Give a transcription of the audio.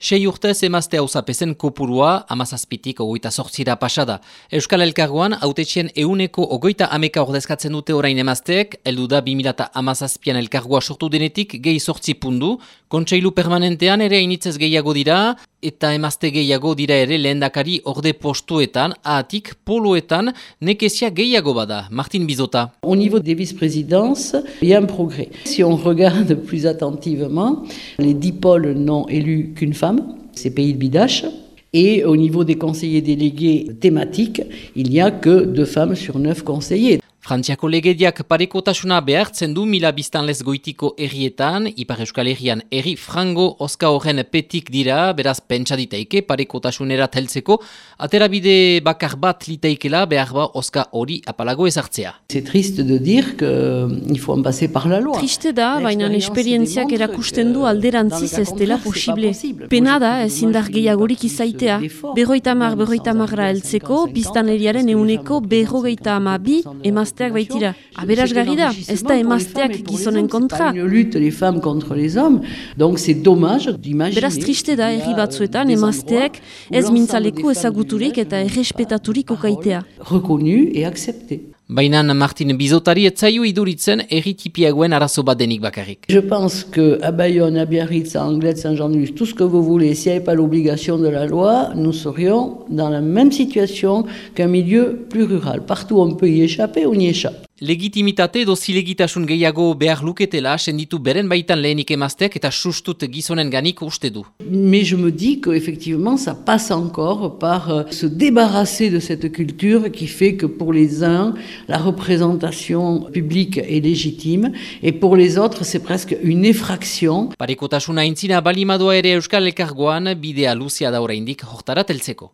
Sei urtez emazte hauzapezen kopurua amazazpitik ogoita sortzira pasada. Euskal Elkargoan, autetxien euneko ogoita ameka ordezkatzen dute orain emazteek, eldu da 2000 amazazpian elkargoa sortu denetik gehi sortzi pundu, kontseilu permanentean ere initzez gehiago dira, eta emazte gehiago dira ere lehendakari orde postuetan, ahatik poloetan nekezia gehiago bada. Martin Bizota. Au niveau des vice-présidences, il y a un progrès. Si on regarde plus attentivement, les dix pôles n'ont élu qu'une femme, c'est Pays de Bidache. Et au niveau des conseillers délégués thématiques, il n'y a que deux femmes sur neuf conseillers. Frantziako legediak parekotasuna behartzen du mila biztanlez goitiko errietan, Ipar Euskal Herrian erri frango oska horren petik dira, beraz pentsa diteike parekotasunera teltzeko, aterabide bakar bat liteikela behar ba oska hori apalago ezartzea. C'est triste de dire qu'il euh, faut en passer par la loi. Triste da, baina esperientziak erakusten du alderantziz ez dela posible. Pena da, ez indar gehiagorik izaitea. Berroita mar, berroita marra heltzeko, biztaneriaren euneko berrogeita amabi, emaz emazteak baitira. Aberasgarri da, ez da emazteak gizonen kontra. Une lutte les femmes contre les hommes, donc c'est dommage d'imaginer. Beraz triste da herri batzuetan emazteak ez mintzaleku ezaguturik eta errespetaturik okaitea. Reconnu et accepté. Je pense que à Bayonne, à Biarritz, à Anglet, Saint-Jean-de-Luz, tout ce que vous voulez, s'il n'y avait pas l'obligation de la loi, nous serions dans la même situation qu'un milieu plus rural. Partout on peut y échapper, on y échappe. Legitimitate edo zilegitasun gehiago behar luketela senditu beren baitan lehenik emazteak eta sustut gizonen ganik uste du. Mais je me dis qu'effectivement ça passe encore par euh, se débarrasser de cette culture qui fait que pour les uns la représentation publique est légitime et pour les autres c'est presque une effraction. Parekotasuna intzina balimadoa ere Euskal Elkargoan bidea luzia da oraindik hortara teltzeko.